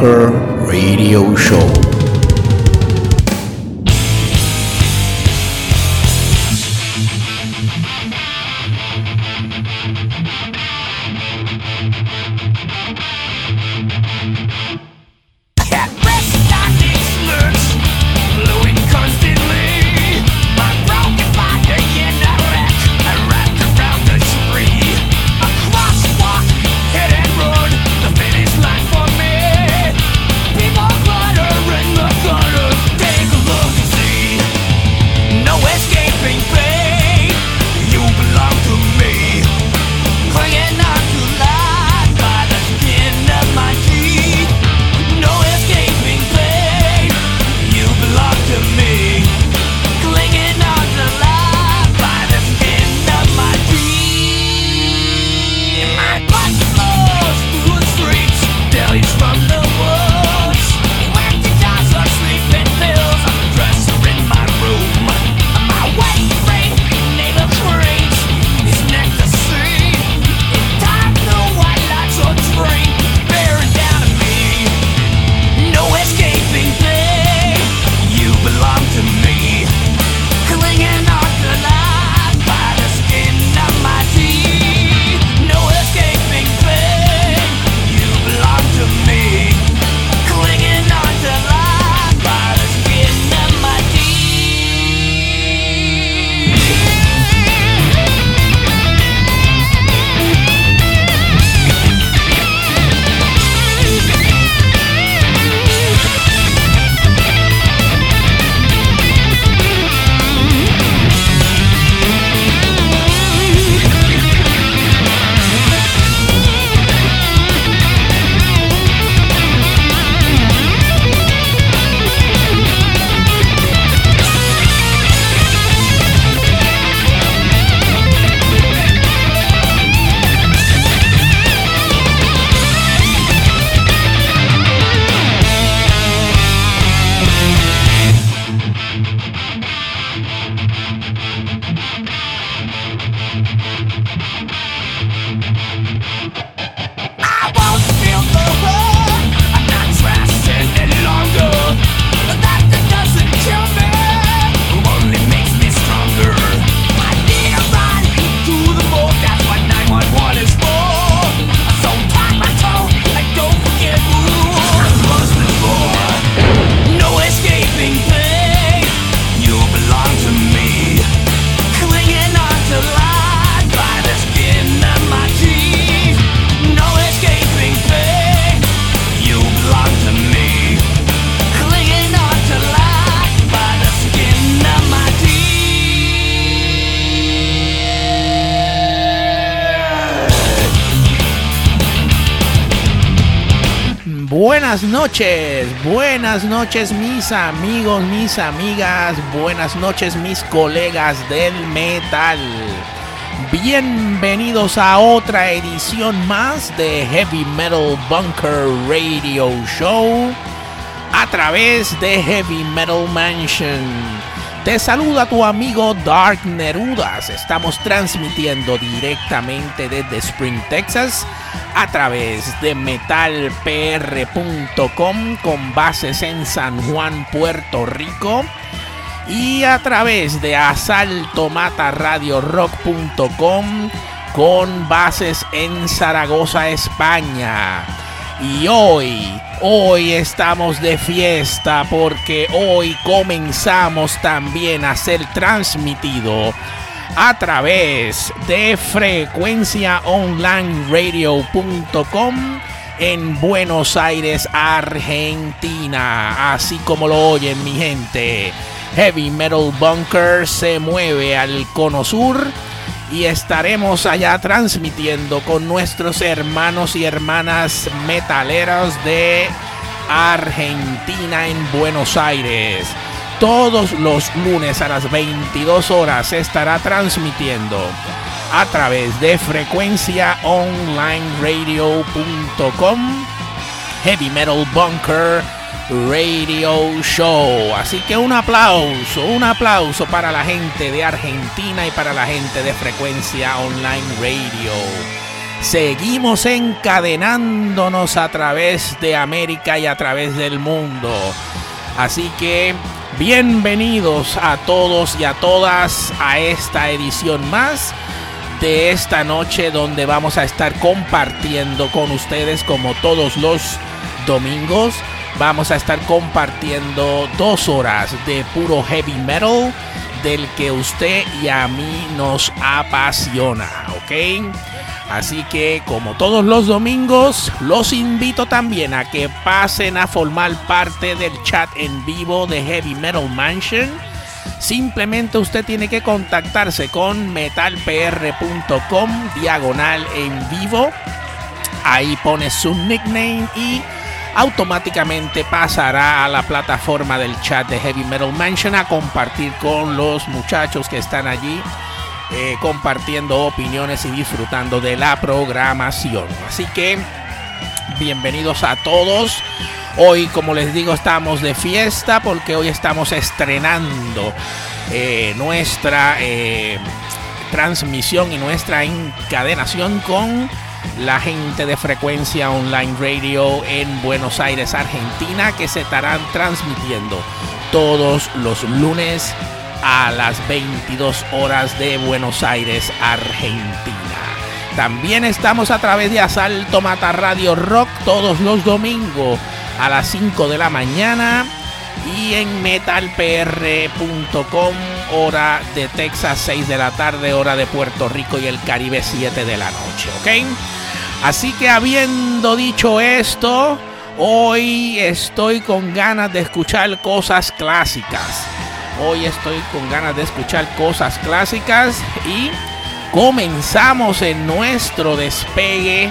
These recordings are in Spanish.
Metal Bunker Radio Show. Buenas noches, buenas noches mis amigos, mis amigas, buenas noches mis colegas del metal. Bienvenidos a otra edición más de Heavy Metal Bunker Radio Show a través de Heavy Metal Mansion. Te saluda tu amigo Dark Nerudas. Estamos transmitiendo directamente desde Spring, Texas, a través de metalpr.com con bases en San Juan, Puerto Rico. Y a través de asaltomataradiorock.com con bases en Zaragoza, España. Y hoy, hoy estamos de fiesta porque hoy comenzamos también a ser transmitido a través de frecuenciaonlineradio.com en Buenos Aires, Argentina. Así como lo oyen mi gente. Heavy Metal Bunker se mueve al cono sur y estaremos allá transmitiendo con nuestros hermanos y hermanas metaleros de Argentina en Buenos Aires. Todos los lunes a las 22 horas se estará transmitiendo a través de frecuenciaonlineradio.com Heavy Metal Bunker Radio Show. Así que un aplauso, un aplauso para la gente de Argentina y para la gente de Frecuencia Online Radio. Seguimos encadenándonos a través de América y a través del mundo. Así que bienvenidos a todos y a todas a esta edición más de esta noche donde vamos a estar compartiendo con ustedes como todos los domingos. Vamos a estar compartiendo dos horas de puro heavy metal del que usted y a mí nos apasiona, ¿ok? Así que como todos los domingos, los invito también a que pasen a formar parte del chat en vivo de Heavy Metal Mansion. Simplemente usted tiene que contactarse con metalpr.com diagonal en vivo. Ahí pone su nickname y automáticamente pasará a la plataforma del chat de Heavy Metal Mansion a compartir con los muchachos que están allí. Eh, compartiendo opiniones y disfrutando de la programación. Así que bienvenidos a todos. Hoy, como les digo, estamos de fiesta porque hoy estamos estrenando eh, nuestra eh, transmisión y nuestra encadenación con la gente de frecuencia online radio en Buenos Aires, Argentina, que se estarán transmitiendo todos los lunes a las 22 horas de Buenos Aires, Argentina. También estamos a través de Asalto Mata Radio Rock todos los domingos a las 5 de la mañana y en metalpr.com hora de Texas 6 de la tarde, hora de Puerto Rico y el Caribe 7 de la noche, ¿ok? Así que habiendo dicho esto, hoy estoy con ganas de escuchar cosas clásicas. Hoy estoy con ganas de escuchar cosas clásicas y comenzamos en nuestro despegue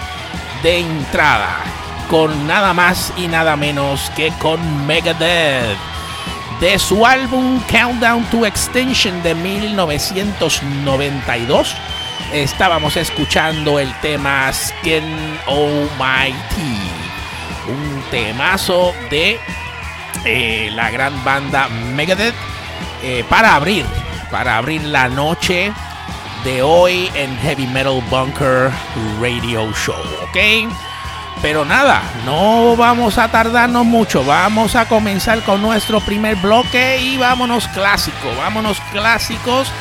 de entrada con nada más y nada menos que con Megadeth. De su álbum Countdown to Extinction de 1992, estábamos escuchando el tema Skin Almighty, un temazo de eh, la gran banda Megadeth eh, para abrir, para abrir la noche de hoy en Heavy Metal Bunker Radio Show, ¿ok? Pero nada, no vamos a tardarnos mucho, vamos a comenzar con nuestro primer bloque y vámonos clásicos, vámonos clásicos.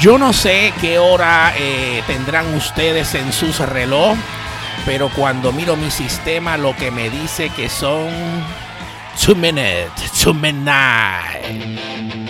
Yo no sé qué hora eh, tendrán ustedes en sus reloj, pero cuando miro mi sistema lo que me dice que son 2 minutes, 2 midnight.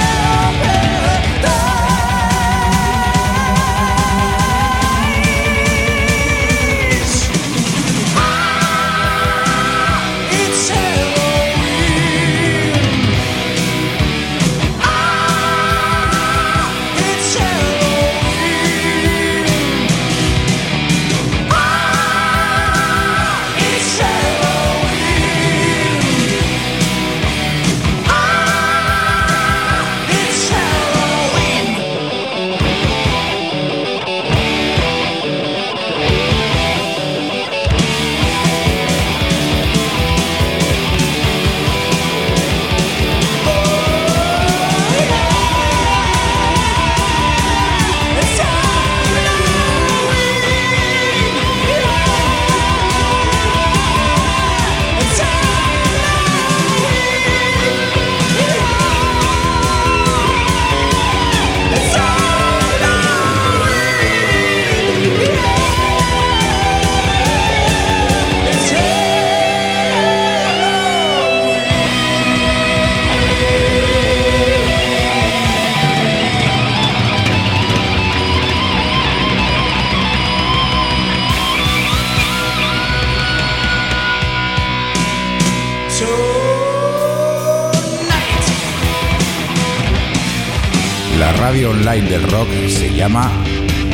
online del rock se llama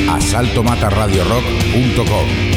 asaltomataradiorock.com.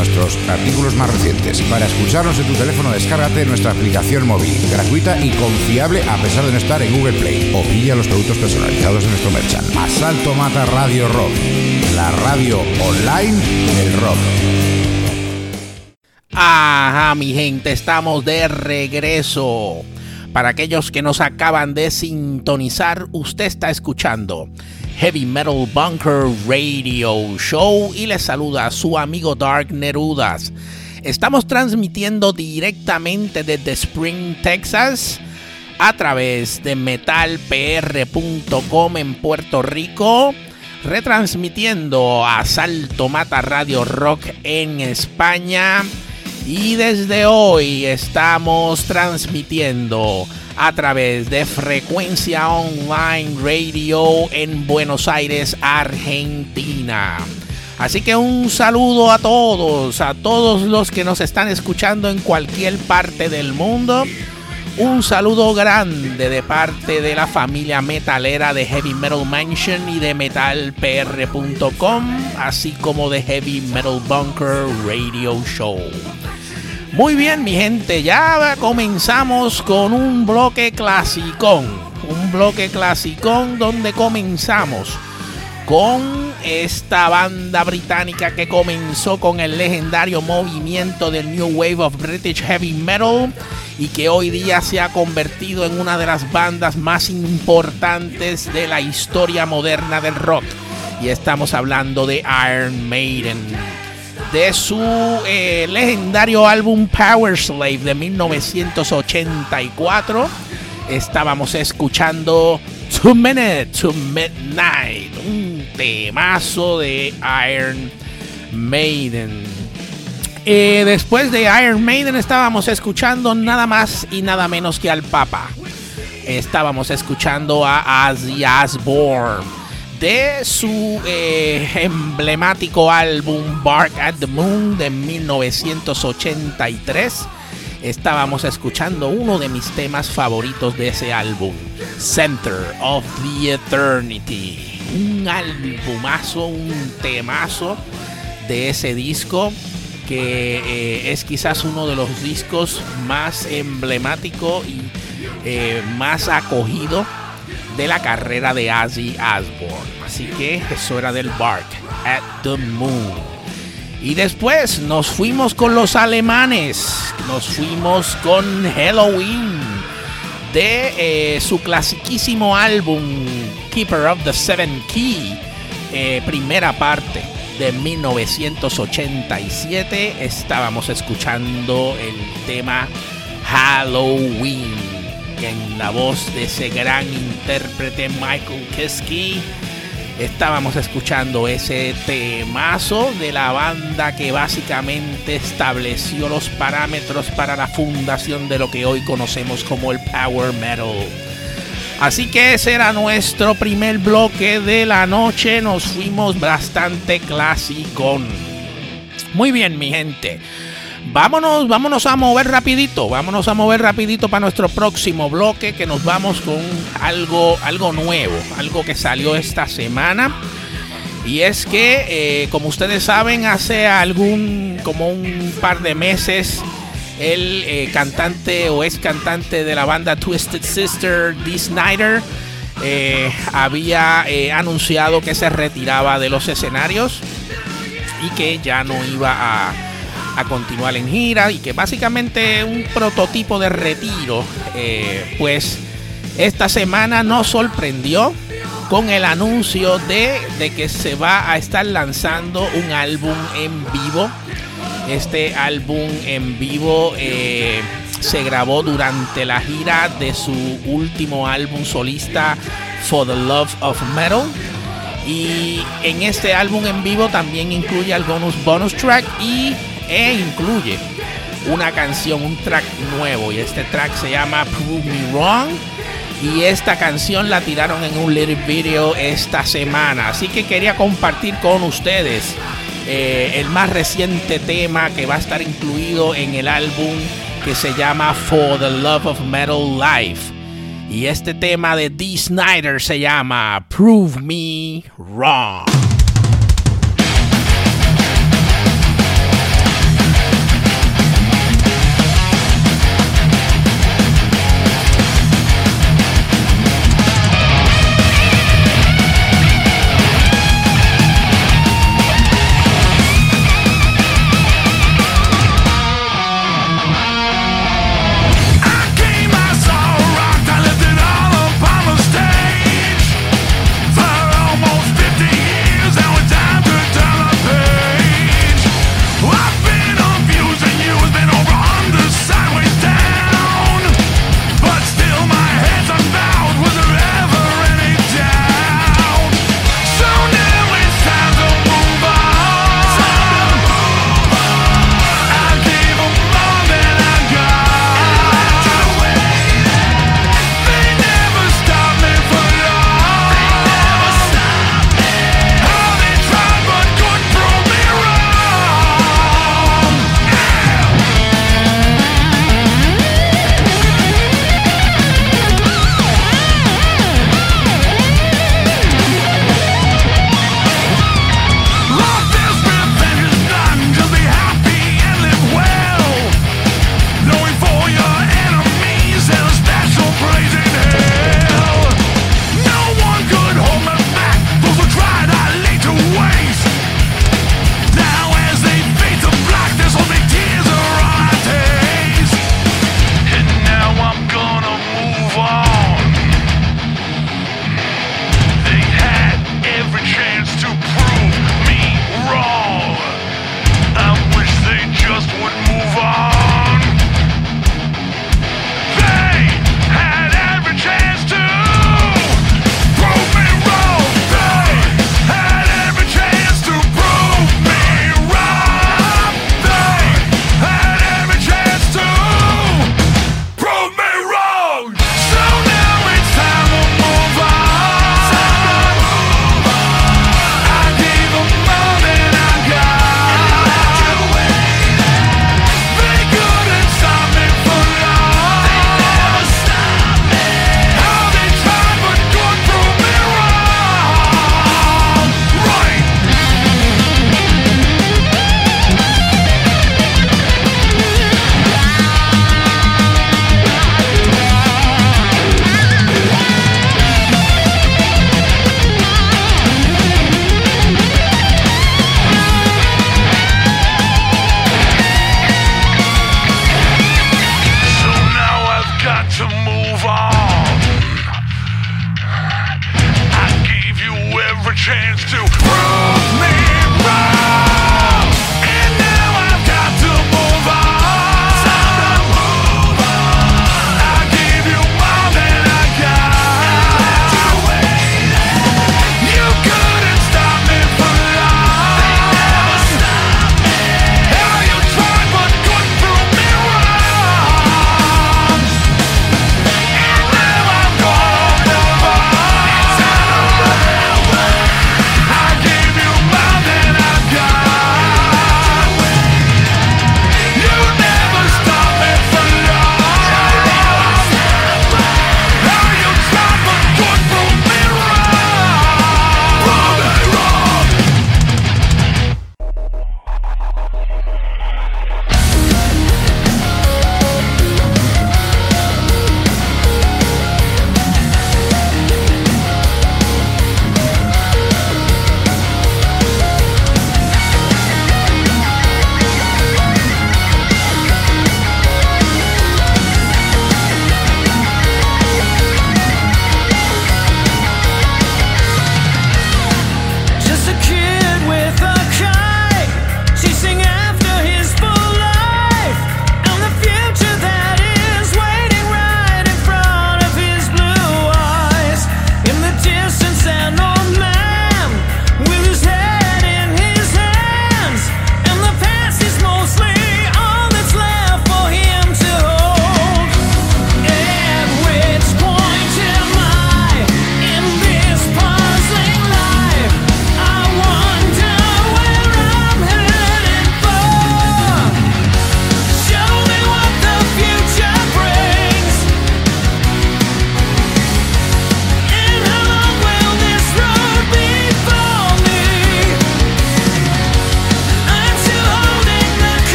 nuestros artículos más recientes. Para escucharnos en tu teléfono, descárgate nuestra aplicación móvil, gratuita y confiable a pesar de no estar en Google Play. O pilla los productos personalizados de nuestro merchant. Asalto Mata Radio Rock, la radio online del rock. Ajá, mi gente, estamos de regreso. Para aquellos que nos acaban de sintonizar, usted está escuchando Heavy Metal Bunker Radio Show y les saluda su amigo Dark Nerudas. Estamos transmitiendo directamente desde Spring, Texas, a través de metalpr.com en Puerto Rico, retransmitiendo a Salto Mata Radio Rock en España. Y desde hoy estamos transmitiendo a través de Frecuencia Online Radio en Buenos Aires, Argentina. Así que un saludo a todos, a todos los que nos están escuchando en cualquier parte del mundo. Un saludo grande de parte de la familia metalera de Heavy Metal Mansion y de metalpr.com, así como de Heavy Metal Bunker Radio Show. Muy bien, mi gente, ya comenzamos con un bloque clasicón. Un bloque clasicón donde comenzamos con esta banda británica que comenzó con el legendario movimiento del New Wave of British Heavy Metal y que hoy día se ha convertido en una de las bandas más importantes de la historia moderna del rock. Y estamos hablando de Iron Maiden de su eh, legendario álbum Power Slave de 1984. Estábamos escuchando Two Minutes to Midnight, un temazo de Iron Maiden. Eh, después de Iron Maiden estábamos escuchando nada más y nada menos que al Papa. Estábamos escuchando a Ozzy Osbourne de su eh, emblemático álbum Bark at the Moon de 1983. Estábamos escuchando uno de mis temas favoritos de ese álbum, Center of the Eternity. Un albumazo, un temazo de ese disco que eh, es quizás uno de los discos más emblemático y eh, más acogido de la carrera de Ozzy Osbourne. Así que eso era del Bark at the Moon. Y después nos fuimos con los alemanes. Nos fuimos con Halloween. De eh, su clasiquísimo álbum Keeper of the Seven Key. Eh, primera parte de 1987. Estábamos escuchando el tema Halloween. En la voz de ese gran intérprete Michael Kiske estábamos escuchando ese temazo de la banda que básicamente estableció los parámetros para la fundación de lo que hoy conocemos como el power metal. Así que ese era nuestro primer bloque de la noche. Nos fuimos bastante clásico. Muy bien, mi gente. Vámonos, vámonos a mover rapidito, vámonos a mover rapidito para nuestro próximo bloque que nos vamos con algo, algo nuevo, algo que salió esta semana. Y es que, eh, como ustedes saben, hace algún, como un par de meses, el eh, cantante o ex cantante de la banda Twisted Sister, Dee Snyder, eh, había anunciado que se retiraba de los escenarios y que ya no iba a a continuar en gira y que básicamente un prototipo de retiro, eh, pues esta semana nos sorprendió con el anuncio de, de, que se va a estar lanzando un álbum en vivo. Este álbum en vivo eh, se grabó durante la gira de su último álbum solista For the Love of Metal Y en este álbum en vivo también incluye algunos bonus track y e incluye una canción, un track nuevo. Y este track se llama Prove Me Wrong. Y esta canción la tiraron en un little video esta semana. Así que quería compartir con ustedes eh, el más reciente tema que va a estar incluido en el álbum que se llama For the Love of Metal Life. Y este tema de Dee Snyder se llama Prove Me Wrong.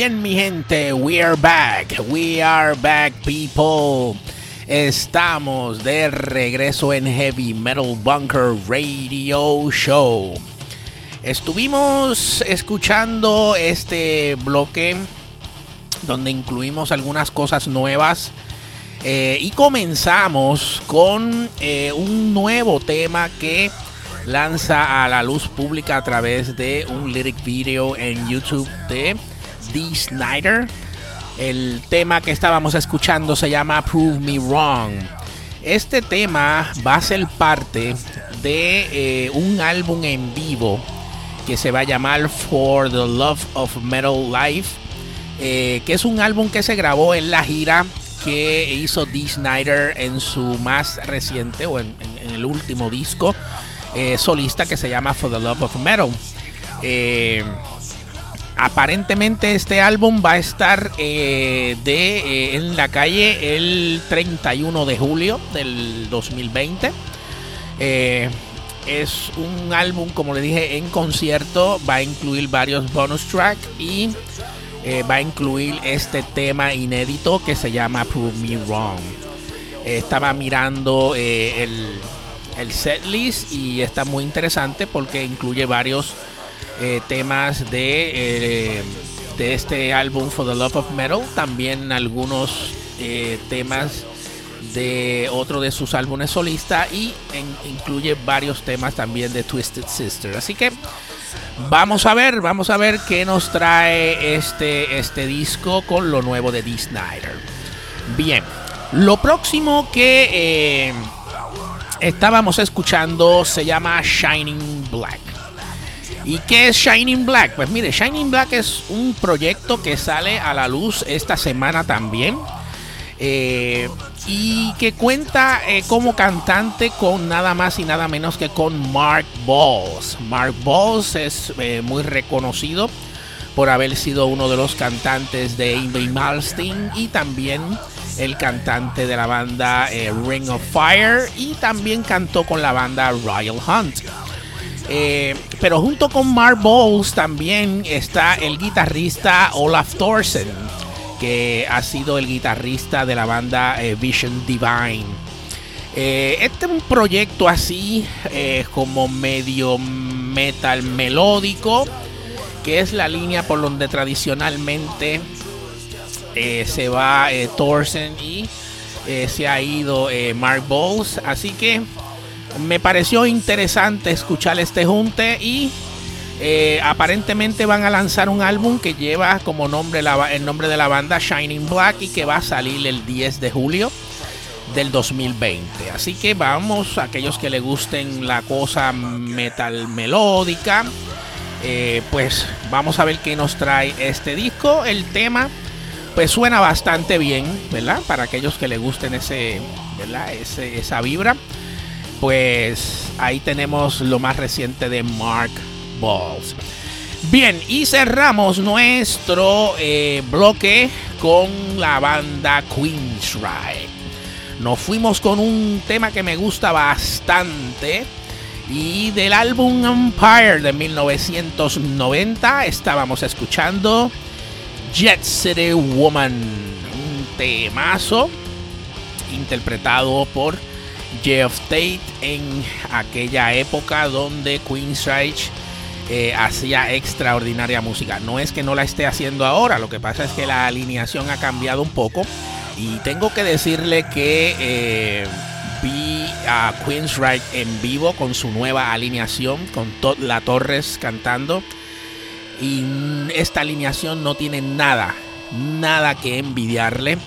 bien, mi gente, we are back, we are back, people. Estamos de regreso en Heavy Metal Bunker Radio Show. Estuvimos escuchando este bloque donde incluimos algunas cosas nuevas eh, y comenzamos con eh, un nuevo tema que lanza a la luz pública a través de un lyric video en YouTube de D. Snyder. El tema que estábamos escuchando se llama Prove Me Wrong. Este tema va a ser parte de eh, un álbum en vivo que se va a llamar For the Love of Metal Life, eh, que es un álbum que se grabó en la gira que hizo Dee Snyder en su más reciente o en, el último disco eh, solista que se llama For the Love of Metal aparentemente este álbum va a estar eh, de, eh, en la calle el 31 de julio del 2020. Eh, es un álbum, como le dije, en concierto. Va a incluir varios bonus tracks y va a incluir este tema inédito que se llama Prove Me Wrong. Estaba mirando el, el set list y está muy interesante porque incluye varios eh, temas de, eh, de este álbum For the Love of Metal. También algunos eh, temas de otro de sus álbumes solista y incluye varios temas también de Twisted Sister. Así que vamos a ver, vamos a ver qué nos trae este, este disco con lo nuevo de Dee Snyder. Bien, lo próximo que estábamos escuchando se llama Shining Black. ¿Y qué es Shining Black? Pues mire, Shining Black es un proyecto que sale a la luz esta semana también. eh, y que cuenta eh, como cantante con nada más y nada menos que con Mark Balls. Mark Balls es eh, muy reconocido por haber sido uno de los cantantes de Amy Malstein y también el cantante de la banda Ring of Fire y también cantó con la banda Royal Hunt. Eh, pero junto con Mark Bowles también está el guitarrista Olaf Thorsen, que ha sido el guitarrista de la banda eh, Vision Divine. Eh, este es un proyecto así como medio metal melódico, que es la línea por donde tradicionalmente se va Thorsen y se ha ido Mark Bowles. Así que me pareció interesante escuchar este junte y eh, aparentemente van a lanzar un álbum que lleva como nombre el nombre de la banda Shining Black y que va a salir el 10 de julio del 2020. Así que vamos, aquellos que les gusten la cosa metal melódica, eh, pues vamos a ver qué nos trae este disco. El tema pues suena bastante bien, ¿verdad? Para aquellos que les gusten ese, ¿verdad? Esa vibra. Pues ahí tenemos lo más reciente de Mark Balls. Bien, y cerramos nuestro eh, bloque con la banda Queensryche. Nos fuimos con un tema que me gusta bastante. Y del álbum Empire de 1990 estábamos escuchando Jet City Woman. Un temazo interpretado por Jeff Tate en aquella época donde Queensryche eh, hacía extraordinaria música. No es que no la esté haciendo ahora, lo que pasa es que la alineación ha cambiado un poco. Y tengo que decirle que eh, vi a Queensryche en vivo con su nueva alineación, con Todd La Torres cantando. Y esta alineación no tiene nada, nada que envidiarle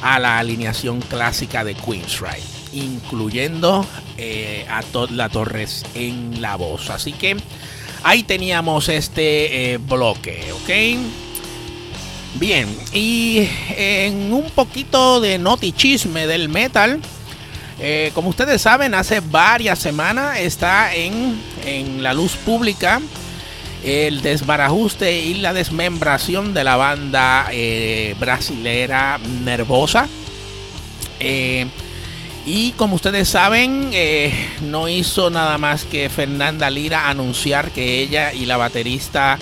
a la alineación clásica de Queensryche, incluyendo eh, a Todd La Torres en la voz. Así que ahí teníamos este eh, bloque, ¿ok? Bien, y en un poquito de notichisme del metal, eh, como ustedes saben, hace varias semanas está en, en la luz pública el desbarajuste y la desmembración de la banda brasilera Nervosa. Y como ustedes saben, eh, no hizo nada más que Fernanda Lira anunciar que ella y la baterista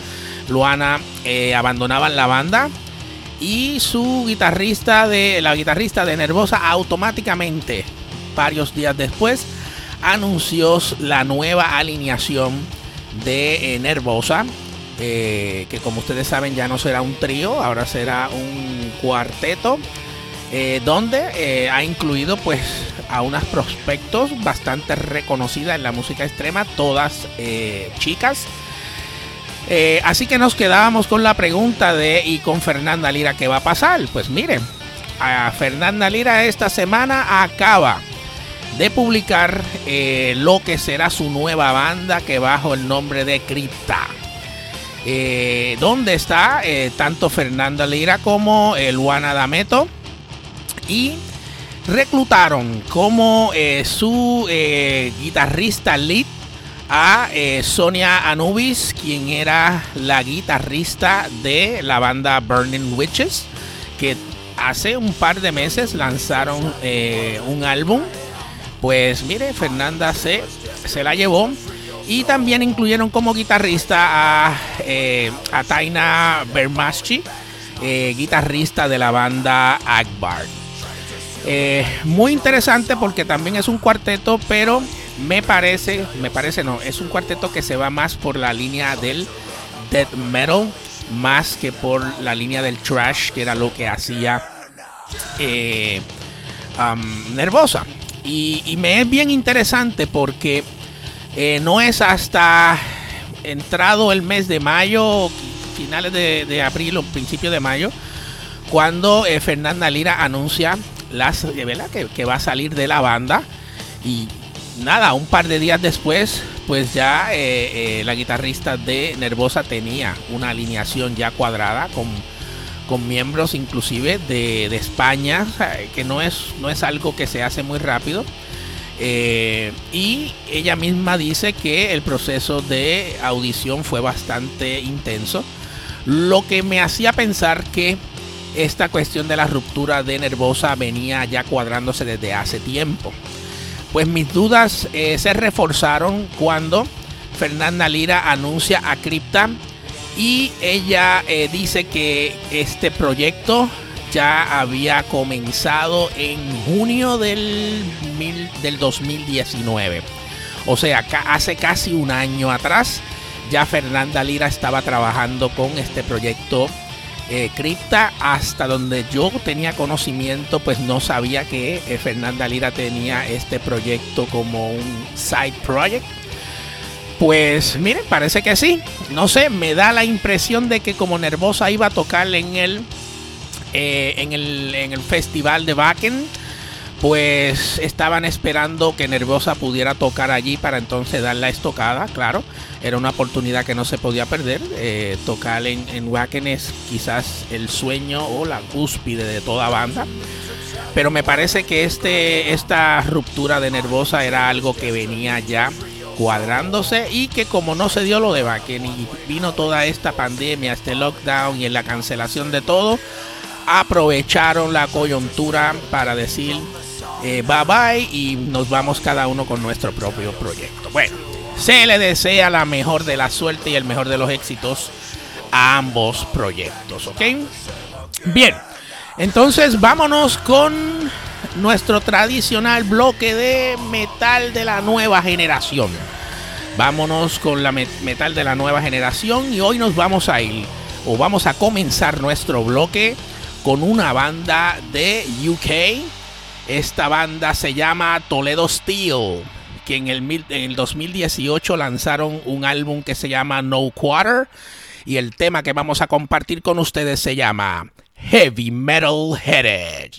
Luana eh, abandonaban la banda. Y su guitarrista de la guitarrista de Nervosa automáticamente, varios días después, anunció la nueva alineación de eh, Nervosa. que como ustedes saben ya no será un trío, ahora será un cuarteto. Eh, donde eh, ha incluido pues a unas prospectos bastante reconocidas en la música extrema, todas eh, chicas. Así que nos quedábamos con la pregunta de y con Fernanda Lira qué va a pasar. Pues miren, a Fernanda Lira esta semana acaba de publicar lo que será su nueva banda que bajo el nombre de Crypta. Eh, donde está tanto Fernanda Lira como el Juan Adameto y reclutaron como eh, su eh, guitarrista lead a eh, Sonia Anubis, quien era la guitarrista de la banda Burning Witches, que hace un par de meses lanzaron un álbum. Pues mire, Fernanda se, se la llevó. Y también incluyeron como guitarrista a, a Taina Bermaschi, guitarrista de la banda Akbar. Eh, muy interesante porque también es un cuarteto, pero me parece, me parece no, es un cuarteto que se va más por la línea del death metal, más que por la línea del trash, que era lo que hacía eh, Nervosa. Y, me es bien interesante porque eh, no es hasta entrado el mes de mayo, finales de, abril o principios de mayo, cuando Fernanda Lira anuncia las. Que, que va a salir de la banda. Y nada, un par de días después, pues ya eh, eh, la guitarrista de Nervosa tenía una alineación ya cuadrada con, con miembros inclusive de, de España, que no es, no es algo que se hace muy rápido. Eh, y ella misma dice que el proceso de audición fue bastante intenso, lo que me hacía pensar que esta cuestión de la ruptura de Nervosa venía ya cuadrándose desde hace tiempo. Pues mis dudas eh, se reforzaron cuando Fernanda Lira anuncia a Crypta y ella eh, dice que este proyecto ya había comenzado en junio del, del 2019. O sea, hace casi un año atrás ya Fernanda Lira estaba trabajando con este proyecto eh, Crypta. Hasta donde yo tenía conocimiento, pues no sabía que eh, Fernanda Lira tenía este proyecto como un side project. Pues miren, parece que sí. No sé, me da la impresión de que como Nervosa iba a tocar en el, eh, en el, en el festival de Wacken, pues estaban esperando que Nervosa pudiera tocar allí para entonces dar la estocada, claro. Era una oportunidad que no se podía perder. Eh, tocar en, en Wacken es quizás el sueño o la cúspide de toda banda. Pero me parece que este, esta ruptura de Nervosa era algo que venía ya cuadrándose y que como no se dio lo de Wacken y vino toda esta pandemia, este lockdown y en la cancelación de todo, aprovecharon la coyuntura para decir eh, bye bye y nos vamos cada uno con nuestro propio proyecto. Bueno, se le desea la mejor de la suerte y el mejor de los éxitos a ambos proyectos, ¿ok? Bien, entonces vámonos con nuestro tradicional bloque de metal de la nueva generación. Vámonos con la met- metal de la nueva generación y hoy nos vamos a ir o vamos a comenzar nuestro bloque con una banda de UK. Esta banda se llama Toledo Steel, que en el, mil- en el 2018 lanzaron un álbum que se llama No Quarter y el tema que vamos a compartir con ustedes se llama Heavy Metal Heritage.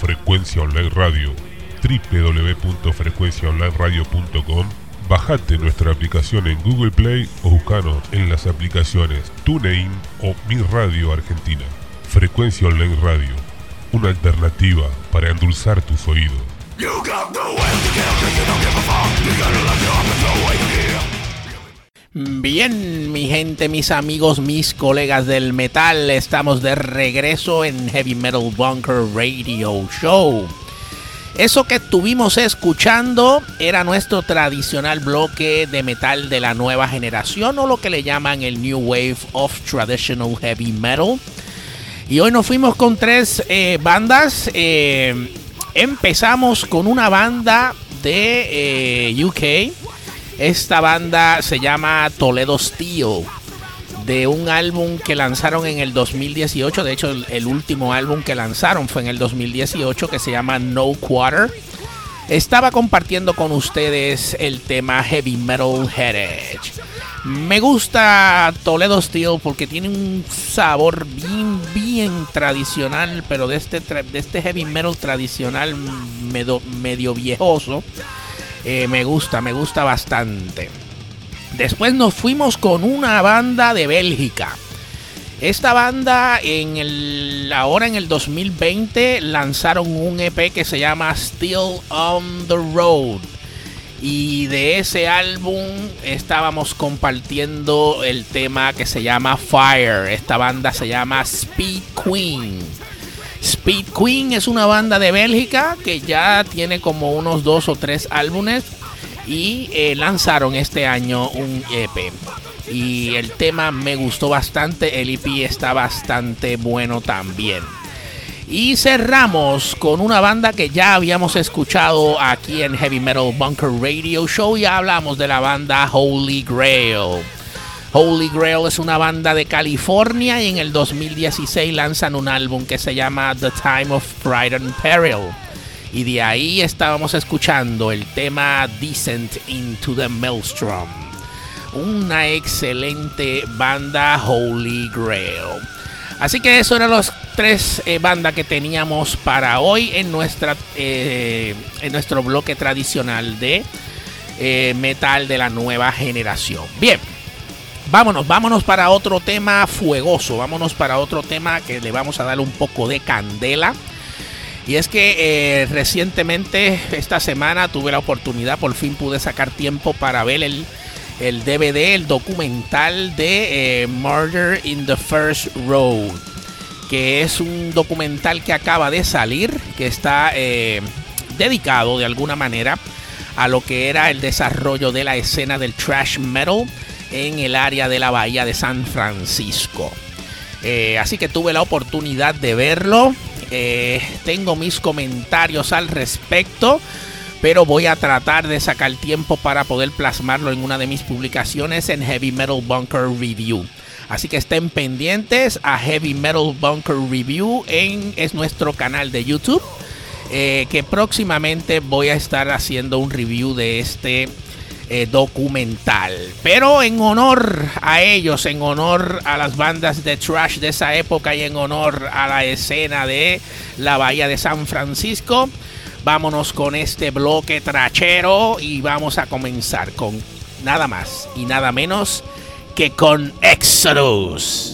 Frecuencia Online Radio, www.frecuenciaonlineradio.com. Bajate nuestra aplicación en Google Play o buscanos en las aplicaciones TuneIn o Mi Radio Argentina. Frecuencia Online Radio, una alternativa para endulzar tus oídos. Bien, mi gente, mis amigos, mis colegas del metal, estamos de regreso en Heavy Metal Bunker Radio Show. Eso que estuvimos escuchando era nuestro tradicional bloque de metal de la nueva generación o lo que le llaman el New Wave of Traditional Heavy Metal. Y hoy nos fuimos con tres eh, bandas. Eh, empezamos con una banda de eh, UK esta banda se llama Toledo Steel, de un álbum que lanzaron en el 2018. De hecho, el, último álbum que lanzaron fue en el 2018, que se llama No Quarter. Estaba compartiendo con ustedes el tema Heavy Metal Heritage. Me gusta Toledo Steel porque tiene un sabor bien, bien tradicional, pero de este, de este heavy metal tradicional medio, medio viejoso eh, me gusta, me gusta bastante. Después nos fuimos con una banda de Bélgica. Esta banda en el ahora en el 2020 lanzaron un EP que se llama Still on the Road. Y de ese álbum estábamos compartiendo el tema que se llama Fire. Esta banda se llama Speed Queen. Speed Queen es una banda de Bélgica que ya tiene como unos dos o tres álbumes y eh, lanzaron este año un EP. Y el tema me gustó bastante, el EP está bastante bueno también. Y cerramos con una banda que ya habíamos escuchado aquí en Heavy Metal Bunker Radio Show y hablamos de la banda Holy Grail. Holy Grail es una banda de California y en el 2016 lanzan un álbum que se llama The Time of Pride and Peril. Y de ahí estábamos escuchando el tema Descent into the Maelstrom. Una excelente banda Holy Grail. Así que eso eran las tres eh, bandas que teníamos para hoy en, eh, nuestro bloque tradicional de eh, metal de la nueva generación. Bien, Vámonos, vámonos para otro tema fuegoso, vámonos para otro tema que le vamos a dar un poco de candela. Y es que eh, recientemente, esta semana, tuve la oportunidad, por fin pude sacar tiempo para ver el, el DVD, el documental de eh, Murder in the First Road, que es un documental que acaba de salir, que está eh, dedicado de alguna manera a lo que era el desarrollo de la escena del trash metal en el área de la bahía de San Francisco. Eh, así que tuve la oportunidad de verlo. Eh, tengo mis comentarios al respecto. Pero voy a tratar de sacar tiempo para poder plasmarlo en una de mis publicaciones en Heavy Metal Bunker Review. Así que estén pendientes a Heavy Metal Bunker Review en es nuestro canal de YouTube. Eh, que próximamente voy a estar haciendo un review de este eh, documental. Pero en honor a ellos, en honor a las bandas de trash de esa época y en honor a la escena de la Bahía de San Francisco, vámonos con este bloque trachero y vamos a comenzar con nada más y nada menos que con Exodus.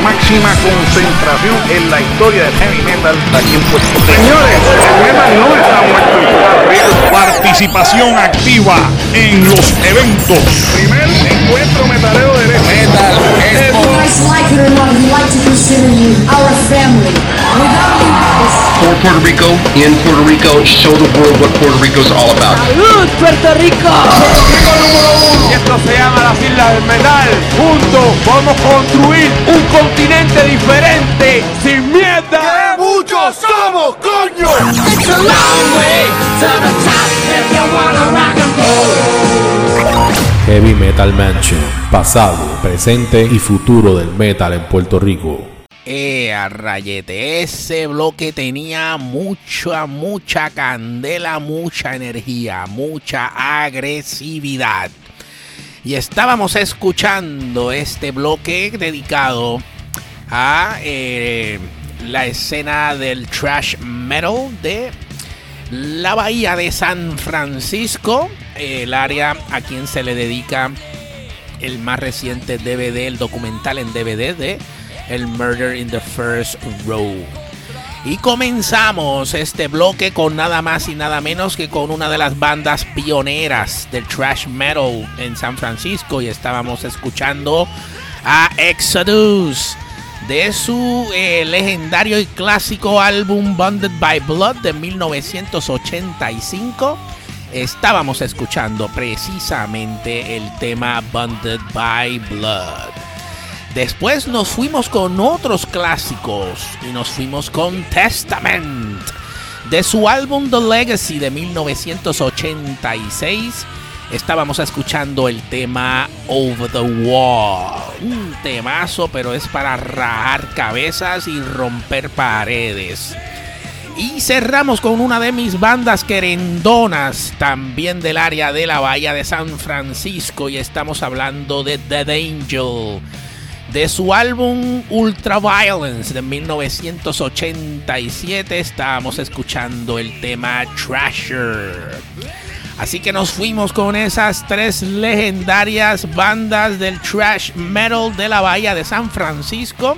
la máxima concentración en la historia del heavy metal aquí en Puerto Rico. Señores, el metal no está muerto en Puerto Rico. Participación activa en los eventos. Primer encuentro metalero del metal. Guys, like it or not, we like to consider you our family. Without you guys, for Puerto Rico, in Puerto Rico, show the world what Puerto Rico is all about. ¡Salud, Puerto Rico! Y esto se llama las Islas del Metal. Juntos vamos a construir un continente diferente, sin mierda. ¡Que muchos somos, coño! It's a long way to the top if you wanna rock and roll. Heavy Metal Mansion, pasado, presente y futuro del metal en Puerto Rico. Eh, a rayete, ese bloque tenía mucha, mucha candela, mucha energía, mucha agresividad. Y estábamos escuchando este bloque dedicado a eh, la escena del trash metal de la bahía de San Francisco, el área a quien se le dedica el más reciente DVD, el documental en DVD de el Murder in the First Row. Y comenzamos este bloque con nada más y nada menos que con una de las bandas pioneras del thrash metal en San Francisco y estábamos escuchando a Exodus de su eh, legendario y clásico álbum Bonded by Blood de 1985. Estábamos escuchando precisamente el tema Bonded by Blood. Después nos fuimos con otros clásicos y nos fuimos con Testament. De su álbum The Legacy de 1986 estábamos escuchando el tema Over the Wall. Un temazo, pero es para rajar cabezas y romper paredes. Y cerramos con una de mis bandas querendonas, también del área de la Bahía de San Francisco, y estamos hablando de Dead Angel de su álbum Ultra Violence de 1987 estábamos escuchando el tema Trasher. Así que nos fuimos con esas tres legendarias bandas del trash metal de la bahía de San Francisco,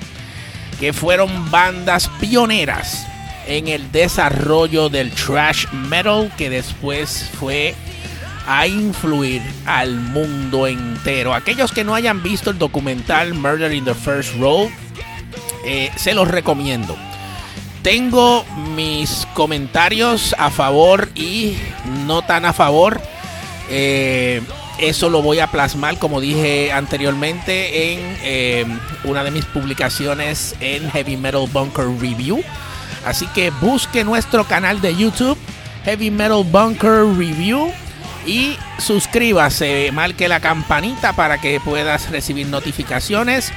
que fueron bandas pioneras en el desarrollo del trash metal que después fue a influir al mundo entero. Aquellos que no hayan visto el documental Murder in the First Row, eh, se los recomiendo. Tengo mis comentarios a favor y no tan a favor. Eh, eso lo voy a plasmar, como dije anteriormente, en eh, una de mis publicaciones en Heavy Metal Bunker Review. Así que busque nuestro canal de YouTube, Heavy Metal Bunker Review y suscríbase, marque la campanita para que puedas recibir notificaciones.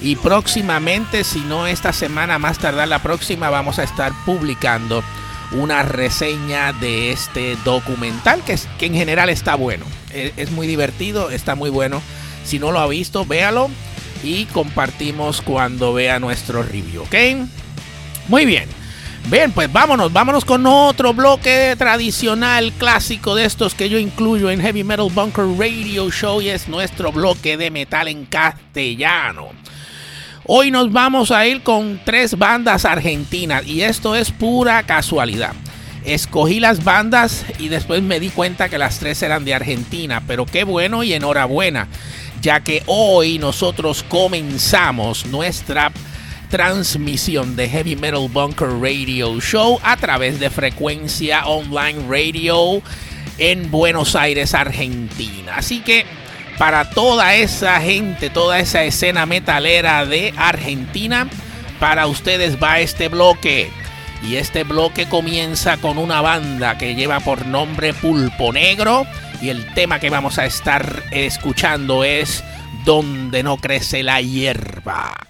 Y próximamente, si no esta semana, más tardar la próxima, vamos a estar publicando una reseña de este documental que, es- que en general está bueno. Es, es muy divertido, está muy bueno. Si no lo ha visto, véalo y compartimos cuando vea nuestro review, ¿ok? Muy bien. Bien, pues vámonos, vámonos con otro bloque tradicional clásico de estos que yo incluyo en Heavy Metal Bunker Radio Show y es nuestro bloque de metal en castellano. Hoy nos vamos a ir con tres bandas argentinas y esto es pura casualidad. Escogí las bandas y después me di cuenta que las tres eran de Argentina, pero qué bueno y enhorabuena, ya que hoy nosotros comenzamos nuestra transmisión de Heavy Metal Bunker Radio Show a través de frecuencia online radio en Buenos Aires, Argentina. Así que para toda esa gente, toda esa escena metalera de Argentina, para ustedes va este bloque. Y este bloque comienza con una banda que lleva por nombre Pulpo Negro. Y el tema que vamos a estar escuchando es Donde no crece la hierba.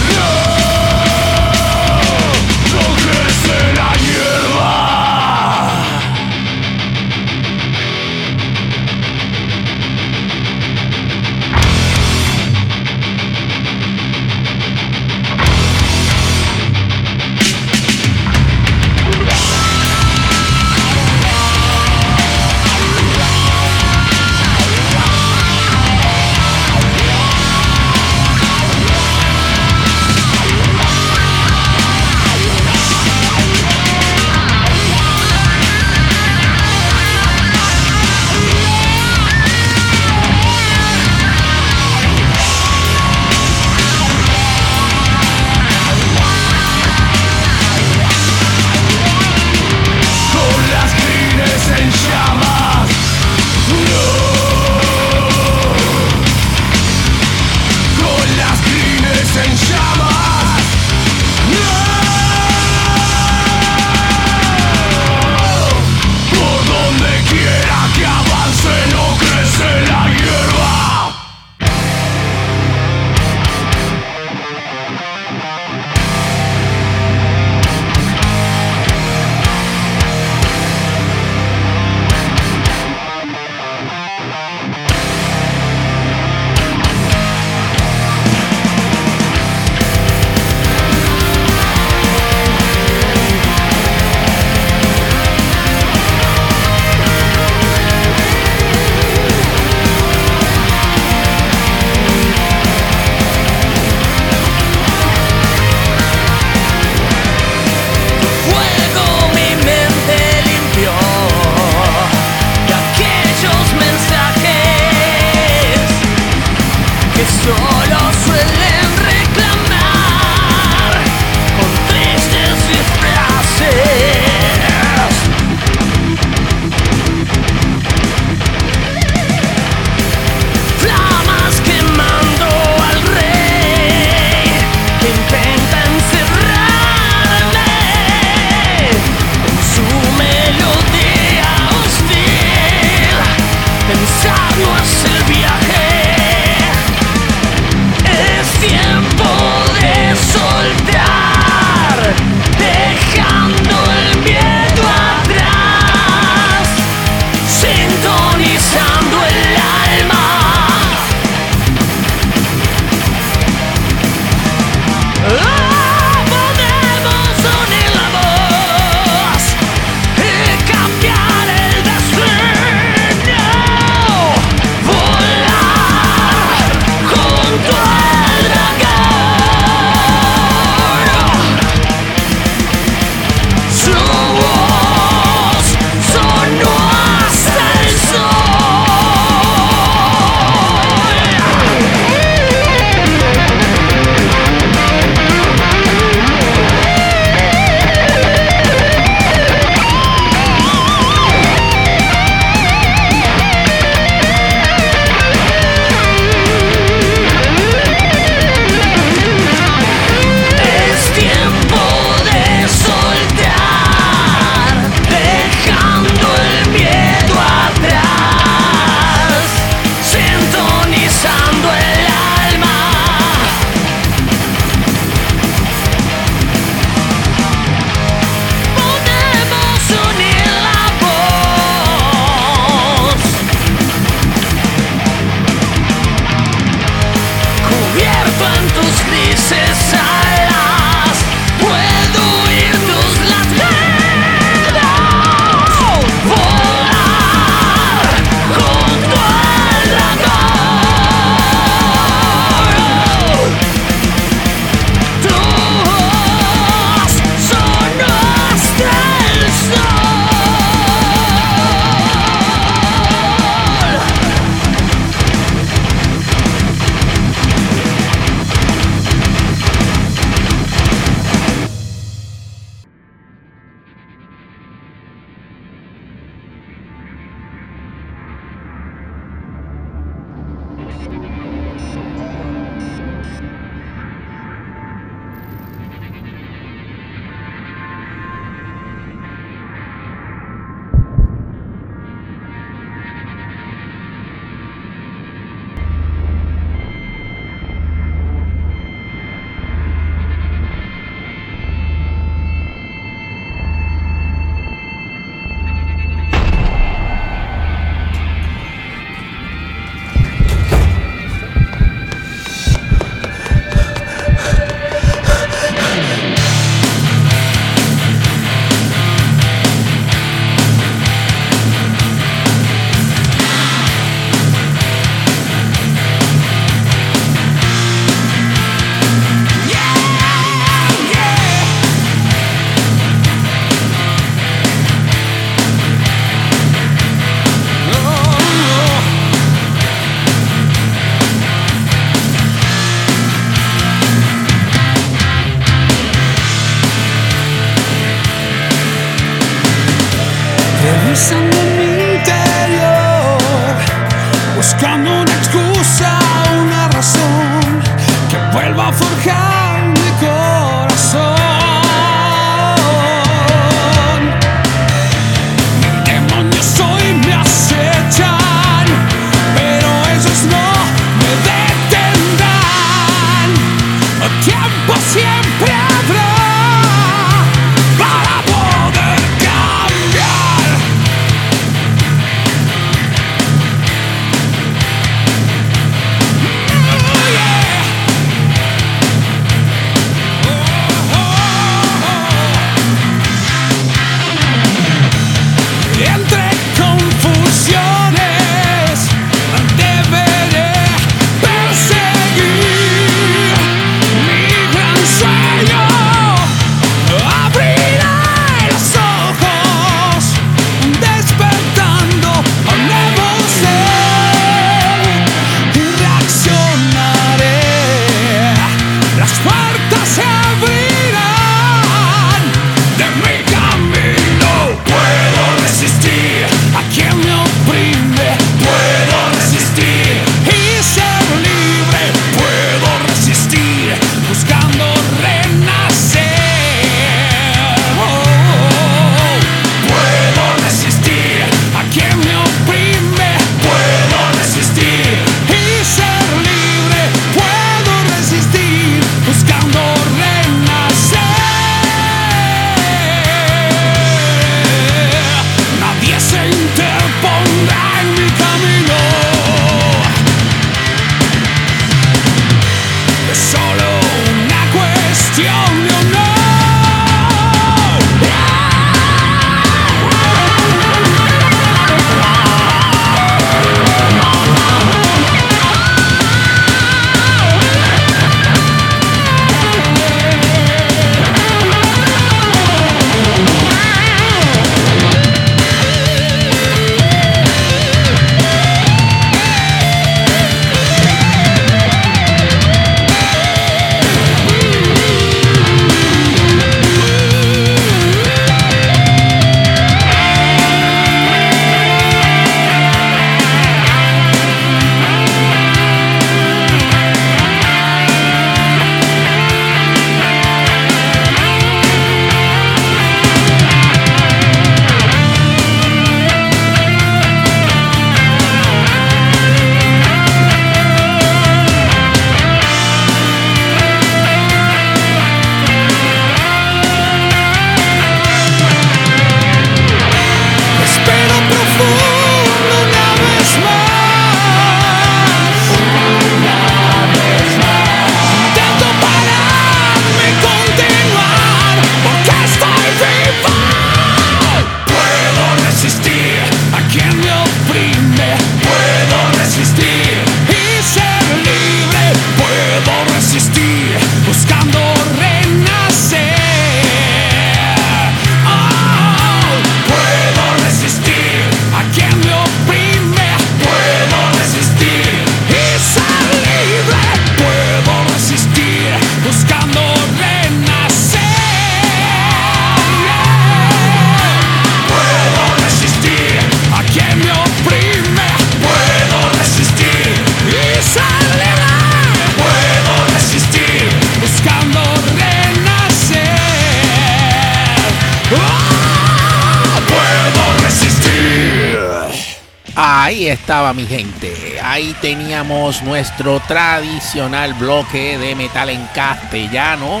Nuestro tradicional bloque de metal en castellano.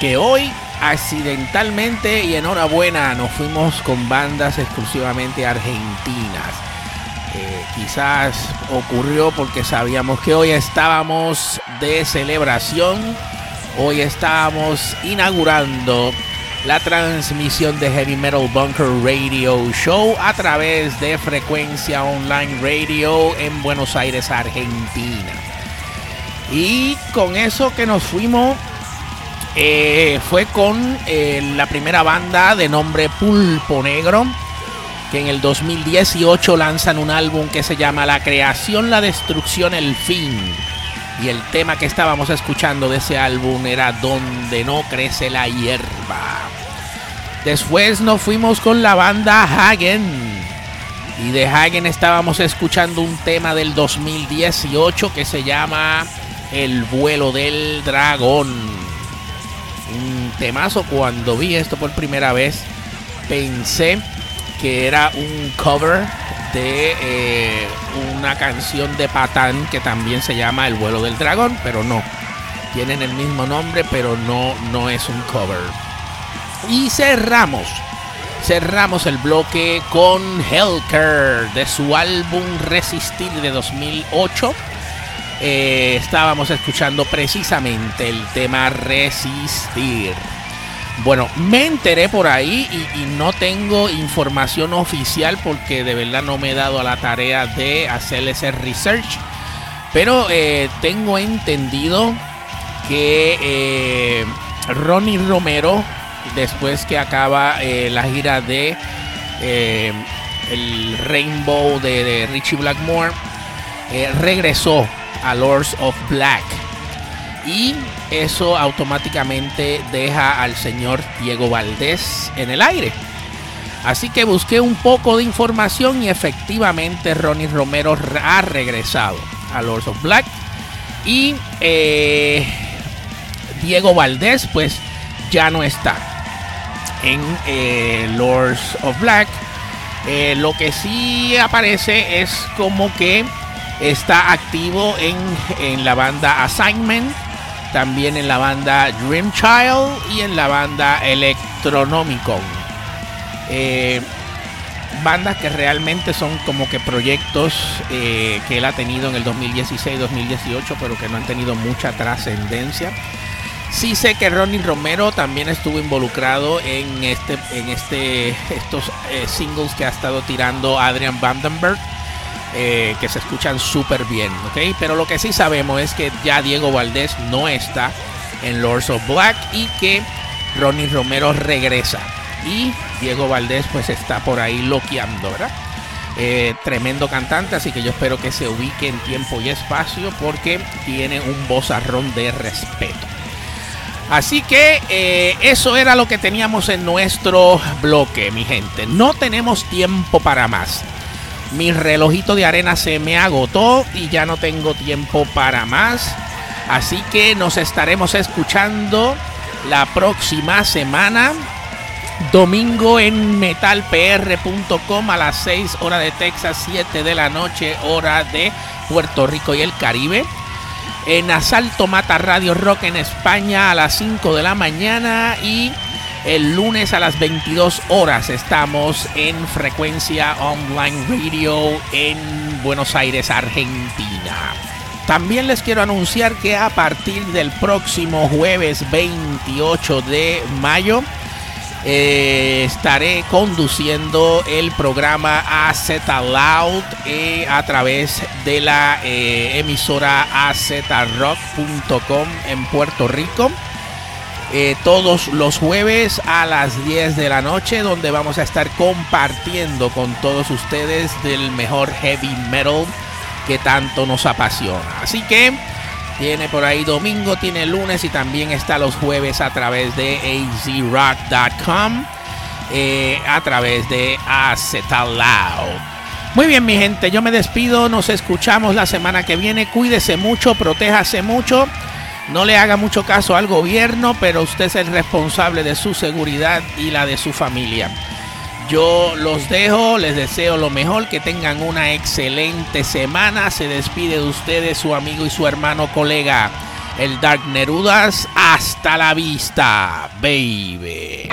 Que hoy accidentalmente y enhorabuena nos fuimos con bandas exclusivamente argentinas. Eh, quizás ocurrió porque sabíamos que hoy estábamos de celebración. Hoy estábamos inaugurando la transmisión de Heavy Metal Bunker Radio Show a través de Frecuencia Online Radio en Buenos Aires, Argentina. Y con eso que nos fuimos eh, fue con eh, la primera banda de nombre Pulpo Negro, que en el 2018 lanzan un álbum que se llama La creación, la destrucción, el fin. Y el tema que estábamos escuchando de ese álbum era Donde no crece la hierba. Después nos fuimos con la banda Hagen. Y de Hagen estábamos escuchando un tema del 2018 que se llama El vuelo del dragón. Un temazo cuando vi esto por primera vez pensé que era un cover de eh, una canción de Patán que también se llama El vuelo del dragón, pero no. Tienen el mismo nombre, pero no, no es un cover. Y cerramos. Cerramos el bloque con Helker de su álbum Resistir de 2008. Eh, estábamos escuchando precisamente el tema Resistir. Bueno, me enteré por ahí y, no tengo información oficial porque de verdad no me he dado a la tarea de hacer ese research. Pero eh, tengo entendido que eh, Ronnie Romero, después que acaba eh, la gira de eh, el Rainbow de, Richie Blackmore, eh, regresó a Lords of Black. Y eso automáticamente deja al señor Diego Valdés en el aire. Así que busqué un poco de información y efectivamente Ronnie Romero ha regresado a Lords of Black. Y Diego Valdés pues ya no está en eh, Lords of Black. Eh, lo que sí aparece es como que está activo en, en la banda Assignment también en la banda Dream Child y en la banda Electronomicon. Eh, bandas que realmente son como que proyectos que él ha tenido en el 2016-2018, pero que no han tenido mucha trascendencia. Sí sé que Ronnie Romero también estuvo involucrado en este, en este, estos eh, singles que ha estado tirando Adrian Vandenberg. Eh, que se escuchan súper bien, ¿ok? Pero lo que sí sabemos es que ya Diego Valdés no está en Lords of Black y que Ronnie Romero regresa. Y Diego Valdés pues está por ahí loqueando, ¿verdad? Eh, tremendo cantante, así que yo espero que se ubique en tiempo y espacio porque tiene un vozarrón de respeto. Así que eh, eso era lo que teníamos en nuestro bloque, mi gente. No tenemos tiempo para más mi relojito de arena se me agotó y ya no tengo tiempo para más. Así que nos estaremos escuchando la próxima semana. Domingo en metalpr.com a las 6 horas de Texas, 7 de la noche, hora de Puerto Rico y el Caribe. En Asalto Mata Radio Rock en España a las 5 de la mañana y el lunes a las 22 horas estamos en frecuencia online radio en Buenos Aires, Argentina. También les quiero anunciar que a partir del próximo jueves 28 de mayo eh, estaré conduciendo el programa AZ Loud eh, a través de la eh, emisora azrock.com en Puerto Rico. Todos los jueves a las 10 de la noche, donde vamos a estar compartiendo con todos ustedes del mejor heavy metal que tanto nos apasiona. Así que tiene por ahí domingo, tiene lunes y también está los jueves a través de azrock.com, eh, a través de Acetalao. Muy bien, mi gente, yo me despido. Nos escuchamos la semana que viene. Cuídese mucho, protéjase mucho. No le haga mucho caso al gobierno, pero usted es el responsable de su seguridad y la de su familia. Yo los dejo, les deseo lo mejor, que tengan una excelente semana. Se despide de ustedes su amigo y su hermano colega, el Dark Nerudas. Hasta la vista, baby.